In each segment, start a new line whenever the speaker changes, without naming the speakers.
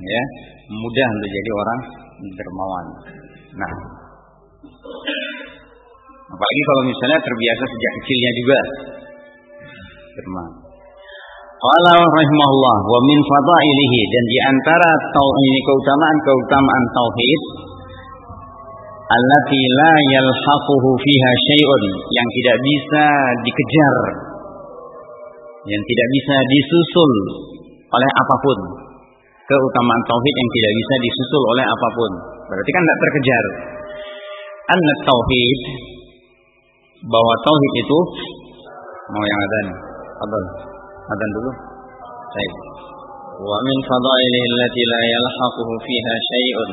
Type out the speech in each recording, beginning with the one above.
ya mudah untuk jadi orang dermawan. Nah, apalagi kalau misalnya terbiasa sejak kecilnya juga dermawan. Rahimahullah wa min fadailihi dan di antara ini keutamaan-keutamaan tauhid allati la yalhaquhu fiha yang tidak bisa dikejar yang tidak bisa disusul oleh apa pun keutamaan tauhid yang tidak bisa disusul oleh apapun berarti kan tidak terkejar anna tauhid bahwa tauhid itu mau yang ada nih Adon Adon dulu baik wa min fadailihi allati la yalhaquhu fiha syai'un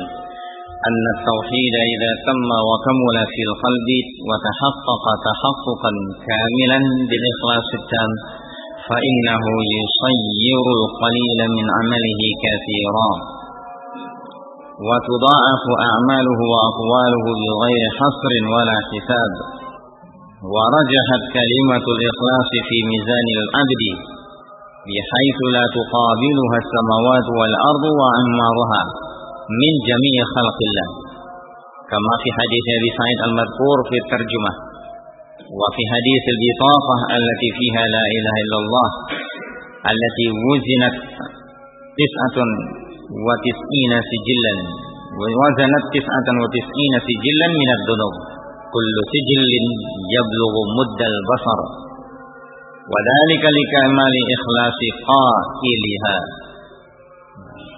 أن التوحيد إذا تم وكمل في القلب وتحقق تحققا كاملا بالإخلاص التام فإنه يصير القليل من عمله كثيرا. وتضاعف أعماله وأقواله بغير حصر ولا حساب. ورجحت كلمة الإخلاص في ميزان العبد بحيث لا تقابلها السماوات والأرض وعمارها من جميع خلق الله. كما في حديث أبي سعيد المذكور في الترجمة. وفي حديث البطاقة التي فيها لا إله إلا الله التي وزنت تسعة وتسعين سجلا ووزنت تسعة وتسعين سجلا من الذنوب. كل سجل يبلغ مد البصر. وذلك لكمال إخلاص قائلها.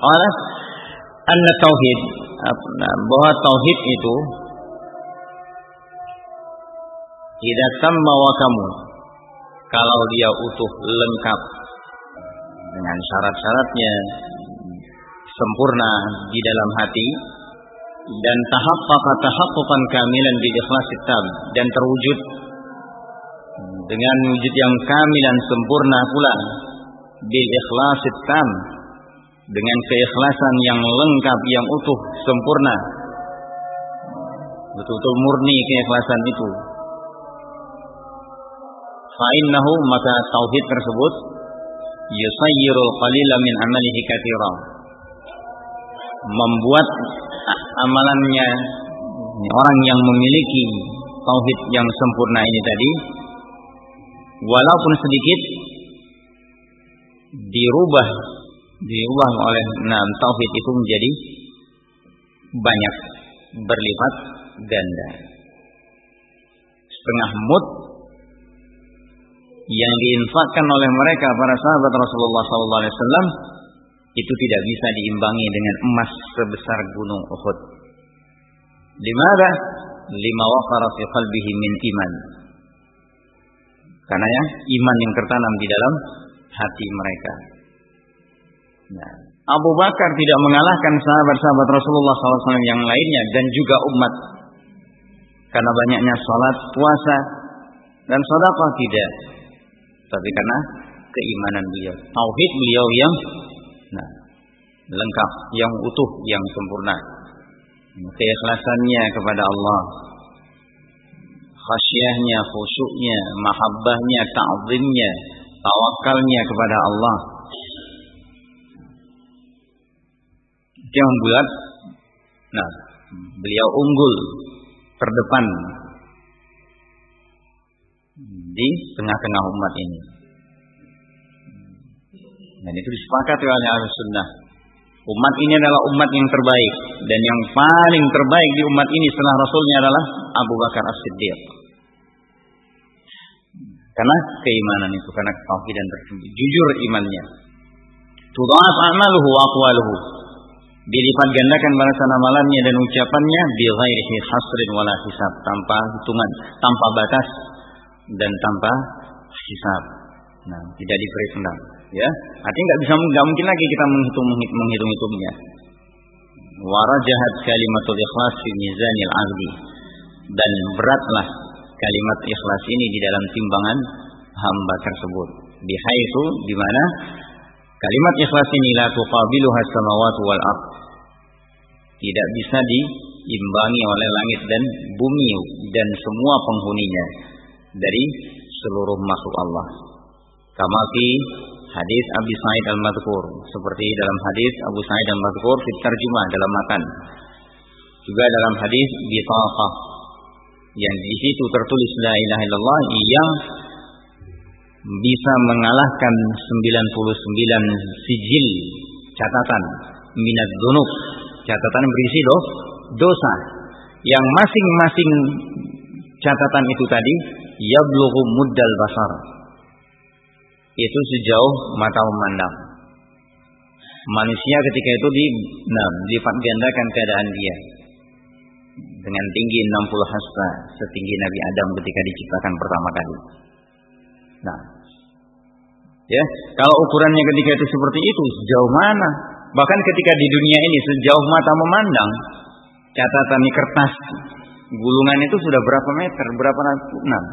قال anna tauhid bahwa tauhid itu tidak sama wa kamu kalau dia utuh lengkap dengan syarat-syaratnya sempurna di dalam hati dan tahaqqa tahaqquqan kamilan di ikhlas tam dan terwujud dengan wujud yang kamilan sempurna pula bil ikhlas tam dengan keikhlasan yang lengkap, yang utuh, sempurna. Betul-betul murni keikhlasan itu. Fa'innahu maka tauhid tersebut yusayyirul qalila min amalihi katsira. Membuat amalannya orang yang memiliki tauhid yang sempurna ini tadi walaupun sedikit dirubah diulang oleh enam tauhid itu menjadi banyak berlipat ganda. Setengah mut yang diinfakkan oleh mereka para sahabat Rasulullah SAW itu tidak bisa diimbangi dengan emas sebesar gunung Uhud. Di mana lima waqara fi qalbihi min iman. Karena ya iman yang tertanam di dalam hati mereka. Nah, Abu Bakar tidak mengalahkan sahabat-sahabat Rasulullah SAW yang lainnya dan juga umat. Karena banyaknya salat, puasa, dan sedekah tidak. Tapi karena keimanan beliau, tauhid beliau yang nah, lengkap, yang utuh, yang sempurna. Keikhlasannya kepada Allah, khasyahnya, khusyuknya, mahabbahnya, ta'zimnya, tawakalnya kepada Allah. Yang membuat nah beliau unggul terdepan di tengah-tengah umat ini. Dan itu disepakati oleh ahli sunnah. Umat ini adalah umat yang terbaik dan yang paling terbaik di umat ini setelah Rasulnya adalah Abu Bakar As-Siddiq. Karena keimanan itu, karena dan tersebut, jujur imannya. Tudha'af a'maluhu wa aqwaluhu dilipat gandakan balasan amalannya dan ucapannya bi ghairihi hasrin wala hisab tanpa hitungan, tanpa batas dan tanpa hisab. Nah, tidak diperhitungkan, ya. Artinya nggak bisa nggak mungkin lagi kita menghitung menghitung hitungnya. Warajahat kalimatul ikhlas fi mizanil azli dan beratlah kalimat ikhlas ini di dalam timbangan hamba tersebut. Bihaitu di mana kalimat ikhlas ini la tuqabiluha samawati wal ard tidak bisa diimbangi oleh langit dan bumi dan semua penghuninya dari seluruh makhluk Allah. Kama fi hadis Abi Sa'id Al-Madhkur. Seperti dalam hadis Abu Sa'id Al-Madhkur fit tarjumah dalam makan. Juga dalam hadis bitaqah. Yang di situ tertulis la ilaha illallah yang bisa mengalahkan 99 sijil catatan minat dunuk catatan berisi do, dosa. Yang masing-masing catatan itu tadi yablughu muddal basar itu sejauh mata memandang manusia ketika itu di nah, dilipat gandakan keadaan dia dengan tinggi 60 hasta setinggi Nabi Adam ketika diciptakan pertama kali. Nah, ya kalau ukurannya ketika itu seperti itu sejauh mana? Bahkan ketika di dunia ini sejauh mata memandang catatan di kertas gulungan itu sudah berapa meter, berapa enam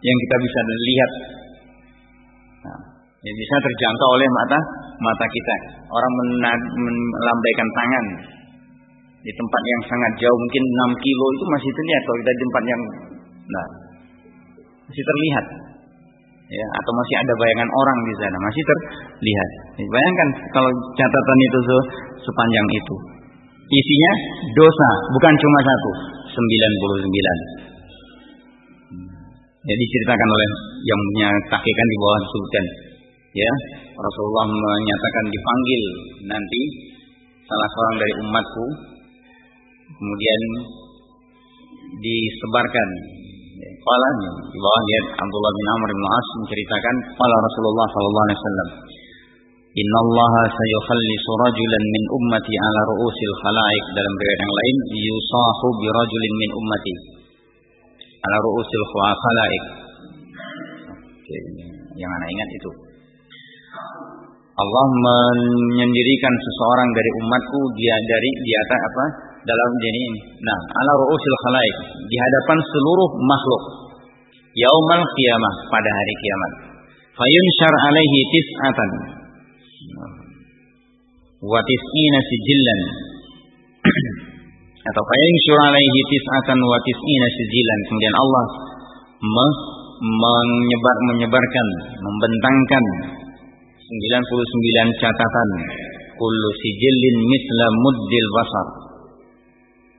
yang kita bisa lihat. Nah, yang bisa terjangkau oleh mata mata kita. Orang melambaikan tangan di tempat yang sangat jauh mungkin 6 kilo itu masih terlihat kalau kita di tempat yang nah masih terlihat ya atau masih ada bayangan orang di sana masih terlihat bayangkan kalau catatan itu sepanjang itu isinya dosa bukan cuma satu 99 jadi diceritakan oleh yang punya takikan di bawah disebutkan ya. Rasulullah menyatakan dipanggil nanti salah seorang dari umatku kemudian disebarkan Qala di bawah lihat Abdullah bin Amr bin As menceritakan qala Rasulullah sallallahu alaihi wasallam. Inna Allah sayukhallisu rajulan min ummati ala ru'usil khalaik dalam riwayat yang lain yusahu bi rajulin min ummati ala ru'usil khalaik Oke, yang anak ingat itu Allah menyendirikan seseorang dari umatku dia dari di atas apa dalam dunia ini. Nah, ala ru'usil khalaik, di hadapan seluruh makhluk. Yaumal qiyamah, pada hari kiamat. Fayunshar alaihi tis'atan. Wa tis'ina sijillan. Atau fayunshar alaihi tis'atan wa tis'ina sijillan. Kemudian Allah menyebar menyebarkan, membentangkan 99 catatan kullu sijillin misla muddil basar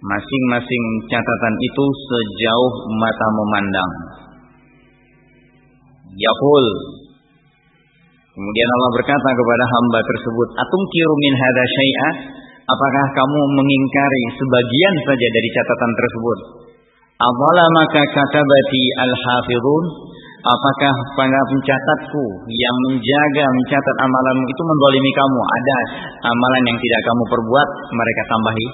Masing-masing catatan itu sejauh mata memandang. Yaqul Kemudian Allah berkata kepada hamba tersebut, "Atum kiru min hada syai'a?" Apakah kamu mengingkari sebagian saja dari catatan tersebut? Awala maka katabati al-hafidhun? Apakah para pencatatku yang menjaga mencatat amalanmu itu mendolimi kamu? Ada amalan yang tidak kamu perbuat, mereka tambahi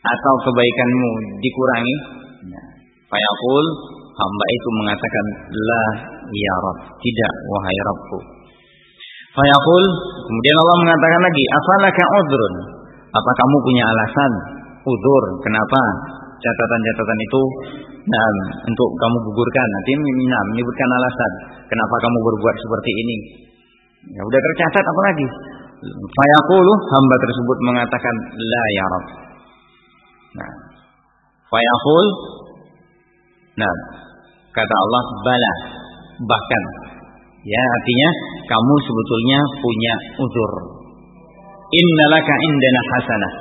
atau kebaikanmu dikurangi nah, hamba itu mengatakan la ya Rabb tidak wahai Rabbku fayaqul kemudian Allah mengatakan lagi afalaka udrun apa kamu punya alasan? Udur kenapa? Catatan-catatan itu nah, untuk kamu gugurkan. Nanti nah, menyebutkan alasan kenapa kamu berbuat seperti ini. Ya udah tercatat apa lagi? Fayaqulu hamba tersebut mengatakan la ya Rabb Nah, fayaqul Nah, kata Allah bala. Bahkan ya artinya kamu sebetulnya punya uzur. Innalaka indana hasanah.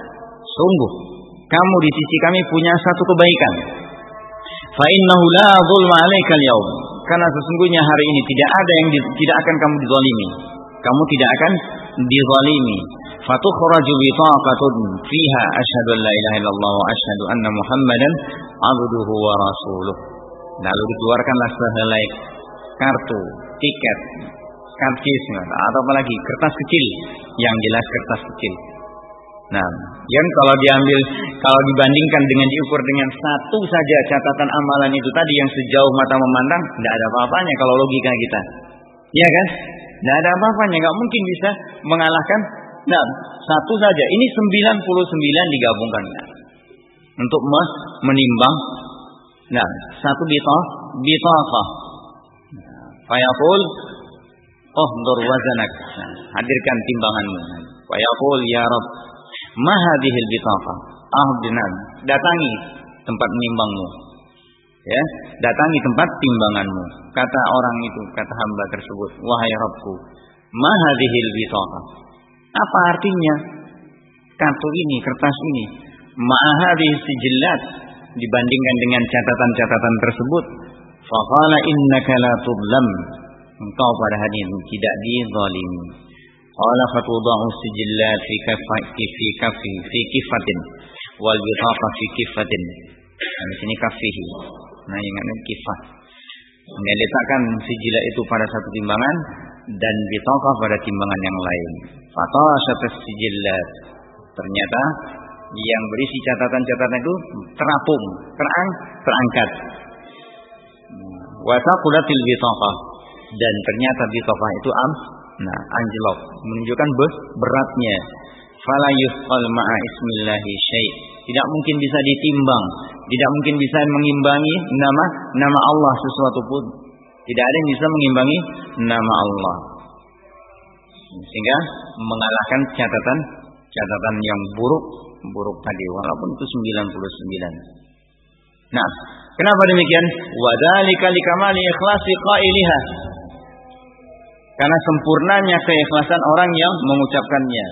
Sungguh kamu di sisi kami punya satu kebaikan. Fa innahu la zulma 'alaika al-yawm. Karena sesungguhnya hari ini tidak ada yang di, tidak akan kamu dizalimi. Kamu tidak akan dizalimi fatukhraju bitaqatun fiha asyhadu an la ilaha illallah wa asyhadu anna muhammadan abduhu wa rasuluh lalu dikeluarkanlah sehelai kartu tiket karcis atau apalagi kertas kecil yang jelas kertas kecil Nah, yang kalau diambil, kalau dibandingkan dengan diukur dengan satu saja catatan amalan itu tadi yang sejauh mata memandang, tidak ada apa-apanya kalau logika kita. Iya kan? Tidak ada apa-apanya, nggak mungkin bisa mengalahkan Nah, satu saja. Ini 99 digabungkan. Untuk menimbang. Nah, satu bitah, bitaqah. Fayaqul, oh nur wazanak. Hadirkan timbanganmu. Fayaqul, ya Rabb, ma hadhil? Ah, benar. Datangi tempat menimbangmu. Ya, datangi tempat timbanganmu. Kata orang itu, kata hamba tersebut, wahai Rabbku, Ma hadhil bitaqah? Apa artinya kartu ini, kertas ini? Ma hadhihi sijillat dibandingkan dengan catatan-catatan tersebut. Faqala innaka la tudlam. Engkau pada hari ini tidak dizalimi. Qala fatudau sijillat fi kaffi fi kaffi fi kifatin wal bitaqa fi kifatin. Nah, di sini kafihi. Nah, ingatnya kifah. Meletakkan sijilat itu pada satu timbangan dan bitaqah pada timbangan yang lain. Fatashat sijillat. Ternyata yang berisi catatan-catatan itu terapung, terang, terangkat. Wa taqulatil bitaqah dan ternyata bitaqah itu am nah anjlok menunjukkan beratnya. Fala yusqal ismillahi syai' tidak mungkin bisa ditimbang. Tidak mungkin bisa mengimbangi nama nama Allah sesuatu pun. Tidak ada yang bisa mengimbangi nama Allah. Sehingga mengalahkan catatan catatan yang buruk buruk tadi walaupun itu 99 nah kenapa demikian? Wadzalika likamali ikhlasi qailiha karena sempurnanya keikhlasan orang yang mengucapkannya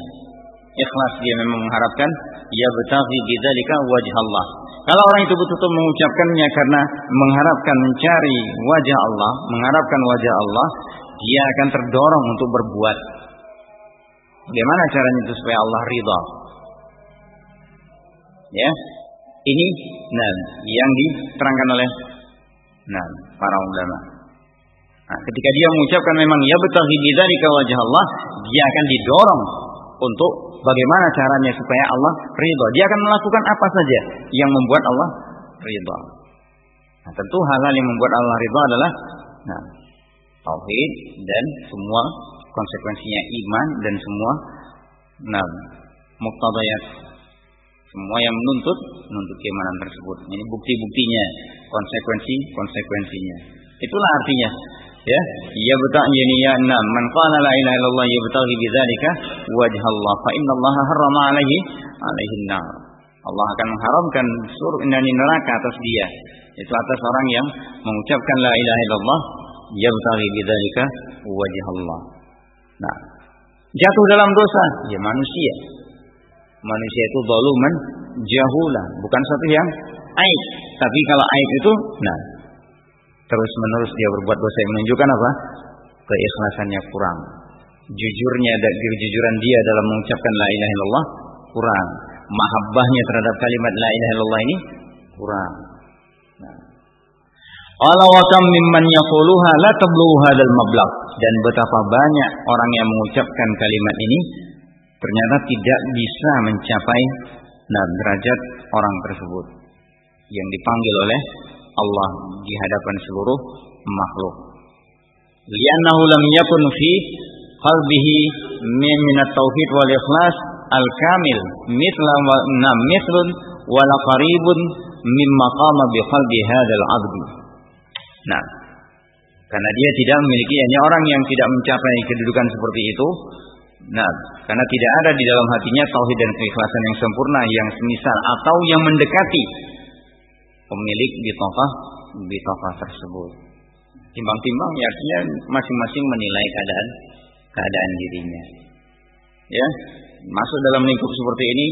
ikhlas dia memang mengharapkan ya betaghi bidzalika wajh Allah. Kalau orang itu betul-betul mengucapkannya karena mengharapkan mencari wajah Allah, mengharapkan wajah Allah, dia akan terdorong untuk berbuat. Bagaimana caranya itu supaya Allah ridha? Ya. Ini nah yang diterangkan oleh nah para ulama. Nah, ketika dia mengucapkan memang ya betaghi bidzalika wajah Allah, dia akan didorong untuk bagaimana caranya supaya Allah ridha. Dia akan melakukan apa saja yang membuat Allah ridha. Nah, tentu hal-hal yang membuat Allah ridha adalah nah, tauhid dan semua konsekuensinya iman dan semua nah muktadayat semua yang menuntut menuntut keimanan tersebut. Ini bukti-buktinya, konsekuensi-konsekuensinya. Itulah artinya ya ya yani ya enam man qala la ilaha illallah yabtaghi bidzalika wajh Allah fa inna Allah harrama alaihi alaihi nar. Allah akan mengharamkan surga neraka atas dia. Itu atas orang yang mengucapkan la ilaha illallah yabtaghi bidzalika wajh Allah nah jatuh dalam dosa ya manusia. Manusia itu zaluman jahula bukan satu yang aib. Tapi kalau aib itu nah terus menerus dia berbuat dosa yang menunjukkan apa? Keikhlasannya kurang. Jujurnya dan kejujuran dia dalam mengucapkan la ilaha illallah kurang. Mahabbahnya terhadap kalimat la ilaha illallah ini kurang. Allah wa kam mimman yaquluha la tablughu hadzal mablagh dan betapa banyak orang yang mengucapkan kalimat ini ternyata tidak bisa mencapai nah derajat orang tersebut yang dipanggil oleh Allah di hadapan seluruh makhluk. Li'annahu lam yakun fi qalbihi min at-tauhid wal ikhlas al-kamil mithla wa mithlun wala qaribun mimma qama bi qalbi hadzal 'abd. Nah, karena dia tidak memiliki hanya orang yang tidak mencapai kedudukan seperti itu. Nah, karena tidak ada di dalam hatinya tauhid dan keikhlasan yang sempurna yang semisal atau yang mendekati pemilik bitofah bitofah tersebut. Timbang-timbang ya artinya masing-masing menilai keadaan keadaan dirinya. Ya, masuk dalam lingkup seperti ini,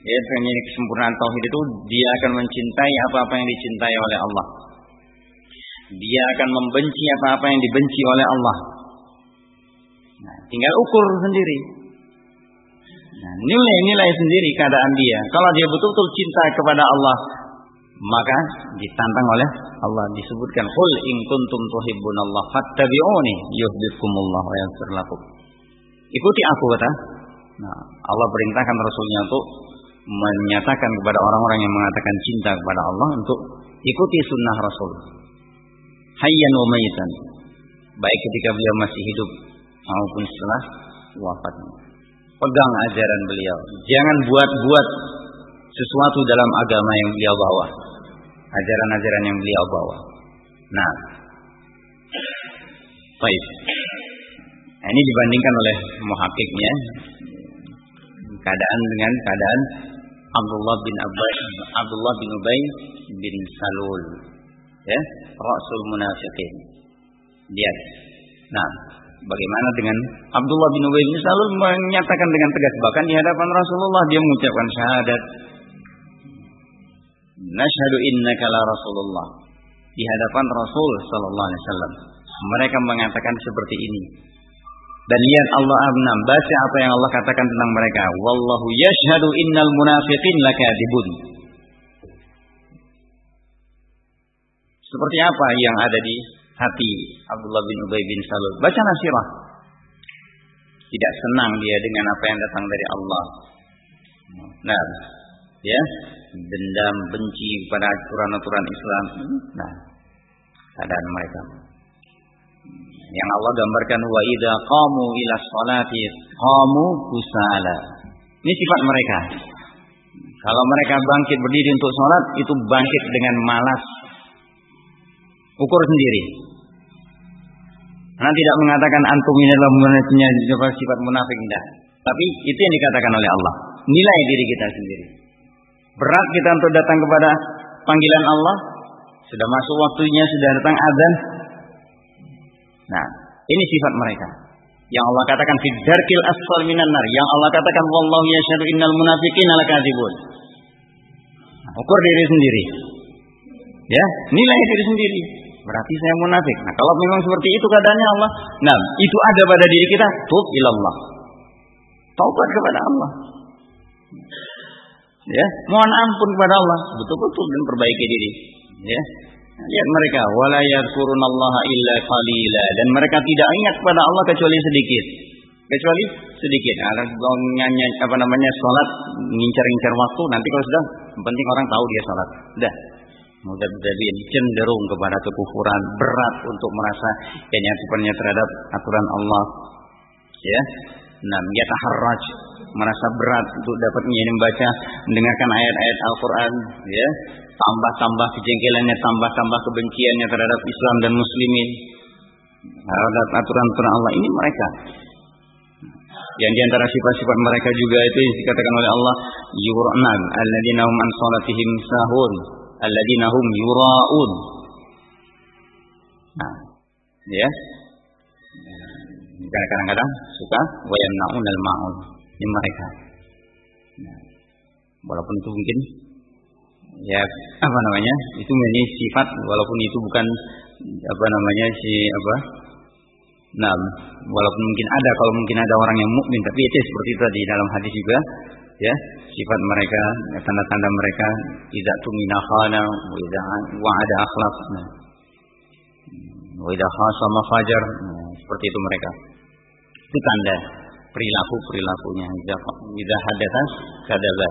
ya ini kesempurnaan tauhid itu dia akan mencintai apa-apa yang dicintai oleh Allah. Dia akan membenci apa-apa yang dibenci oleh Allah. Nah, tinggal ukur sendiri. Nah, nilai-nilai sendiri keadaan dia. Kalau dia betul-betul cinta kepada Allah, maka ditantang oleh Allah disebutkan qul in kuntum tuhibbunallah fattabi'uni yuhibbukumullah wa yaghfir lakum. Ikuti aku kata. Nah, Allah perintahkan rasulnya untuk menyatakan kepada orang-orang yang mengatakan cinta kepada Allah untuk ikuti sunnah Rasul. Hayyan wa mayitan. Baik ketika beliau masih hidup maupun setelah wafatnya. Pegang ajaran beliau. Jangan buat-buat sesuatu dalam agama yang beliau bawa ajaran-ajaran yang beliau bawa. Nah, baik. Nah, ini dibandingkan oleh muhakiknya keadaan dengan keadaan Abdullah bin Abbas, Abdullah bin Ubay bin Salul, ya, Rasul Munafiqin. Lihat. Nah, Bagaimana dengan Abdullah bin Ubay bin Salul menyatakan dengan tegas bahkan di hadapan Rasulullah dia mengucapkan syahadat. Nashhadu innaka la Rasulullah. Di hadapan Rasul sallallahu alaihi wasallam. Mereka mengatakan seperti ini. Dan lihat Allah abnam baca apa yang Allah katakan tentang mereka. Wallahu yashhadu innal munafiqin lakadibun. Seperti apa yang ada di hati Abdullah bin Ubay bin Salul. Baca nasirah. Tidak senang dia dengan apa yang datang dari Allah. Nah, ya, dendam, benci pada aturan-aturan Islam. Nah, keadaan mereka. Yang Allah gambarkan wa idza qamu ila sholati qamu kusala. Ini sifat mereka. Kalau mereka bangkit berdiri untuk sholat, itu bangkit dengan malas. Ukur sendiri. Karena tidak mengatakan antum ini adalah sifat munafik tidak. Tapi itu yang dikatakan oleh Allah. Nilai diri kita sendiri. Berat kita untuk datang kepada panggilan Allah. Sudah masuk waktunya, sudah datang azan. Nah, ini sifat mereka. Yang Allah katakan fi darkil asfal minan nar. Yang Allah katakan wallahu yashhadu innal munafiqin lakadzibun. Ukur diri sendiri. Ya, nilai diri sendiri. Berarti saya munafik. Nah, kalau memang seperti itu keadaannya Allah, nah, itu ada pada diri kita, tub ilallah. Taubat kepada Allah. Ya, mohon ampun kepada Allah, betul-betul dan perbaiki diri. Ya. Lihat mereka, wala yadhkurunallaha illa qalila dan mereka tidak ingat kepada Allah kecuali sedikit. Kecuali sedikit. Ada nyanyi apa namanya salat, ngincar-ngincar waktu, nanti kalau sudah penting orang tahu dia salat. Udah, Mudabdabin cenderung kepada kekufuran, berat untuk merasa kenyataannya terhadap aturan Allah. Ya. Nam yataharraj, merasa berat untuk dapat membaca, mendengarkan ayat-ayat Al-Qur'an, ya. Tambah-tambah kejengkelannya, tambah-tambah kebenciannya terhadap Islam dan muslimin. Terhadap aturan-aturan Allah ini mereka. Yang di antara sifat-sifat mereka juga itu dikatakan oleh Allah, yur'nan alladzina hum an salatihim sahun alladzina hum yuraun. Nah, ya. Kadang-kadang suka wa yamnaun al-ma'un. Ini mereka. Nah, walaupun itu mungkin ya apa namanya? Itu menjadi sifat walaupun itu bukan apa namanya si apa? Nah, walaupun mungkin ada kalau mungkin ada orang yang mukmin tapi itu seperti tadi dalam hadis juga ya sifat mereka tanda-tanda mereka tidak tumina khana wa ada akhlak nah. wa idza khasama fajar nah, seperti itu mereka itu tanda perilaku perilakunya idza hadatsa kadaba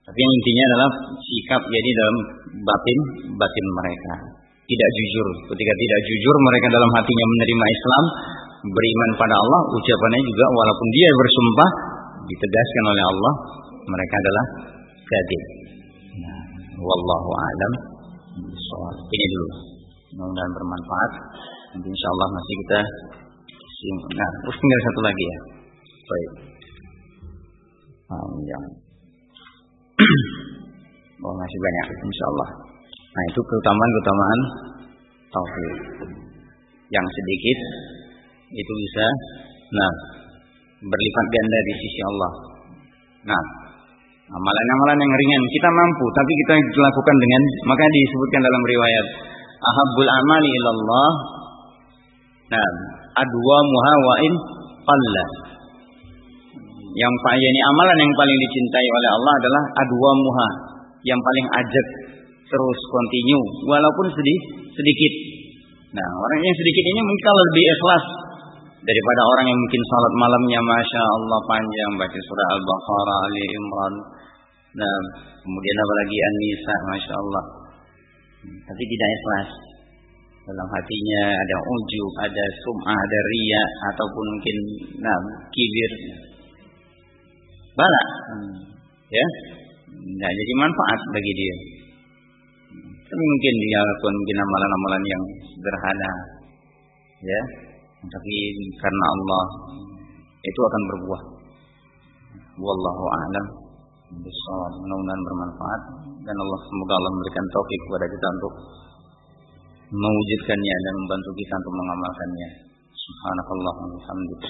tapi yang intinya adalah sikap jadi dalam batin batin mereka tidak jujur ketika tidak jujur mereka dalam hatinya menerima Islam beriman pada Allah, ucapannya juga walaupun dia bersumpah ditegaskan oleh Allah, mereka adalah kadzib. Nah, wallahu a'lam. Ini dulu. Mudah-mudahan bermanfaat. Nanti insya Allah masih kita Nah, terus tinggal satu lagi ya. Baik. Panjang. oh, masih banyak insya Allah. Nah, itu keutamaan-keutamaan tauhid. Yang sedikit itu bisa nah berlipat ganda di sisi Allah. Nah, amalan-amalan yang ringan kita mampu tapi kita lakukan dengan maka disebutkan dalam riwayat ahabbul amali ilallah nah adwa muhawain qalla yang ini amalan yang paling dicintai oleh Allah adalah adwa muha yang paling ajak terus kontinu walaupun sedih sedikit nah orang yang sedikit ini mungkin kalau lebih ikhlas daripada orang yang mungkin salat malamnya masya Allah panjang baca surah Al-Baqarah, Ali Imran, nah kemudian apa lagi An-Nisa, masya Allah. Tapi tidak ikhlas. Dalam hatinya ada ujub, ada sum'ah, ada ria, ataupun mungkin nah, kibir. Bala. Hmm. Ya. Nah, jadi manfaat bagi dia. Mungkin dia lakukan mungkin amalan-amalan yang sederhana. Ya, tapi karena Allah itu akan berbuah. Wallahu a'lam bishawab. Mudah-mudahan bermanfaat dan Allah semoga Allah memberikan taufik kepada kita untuk mewujudkannya dan membantu kita untuk mengamalkannya. Subhanakallahumma wa bihamdika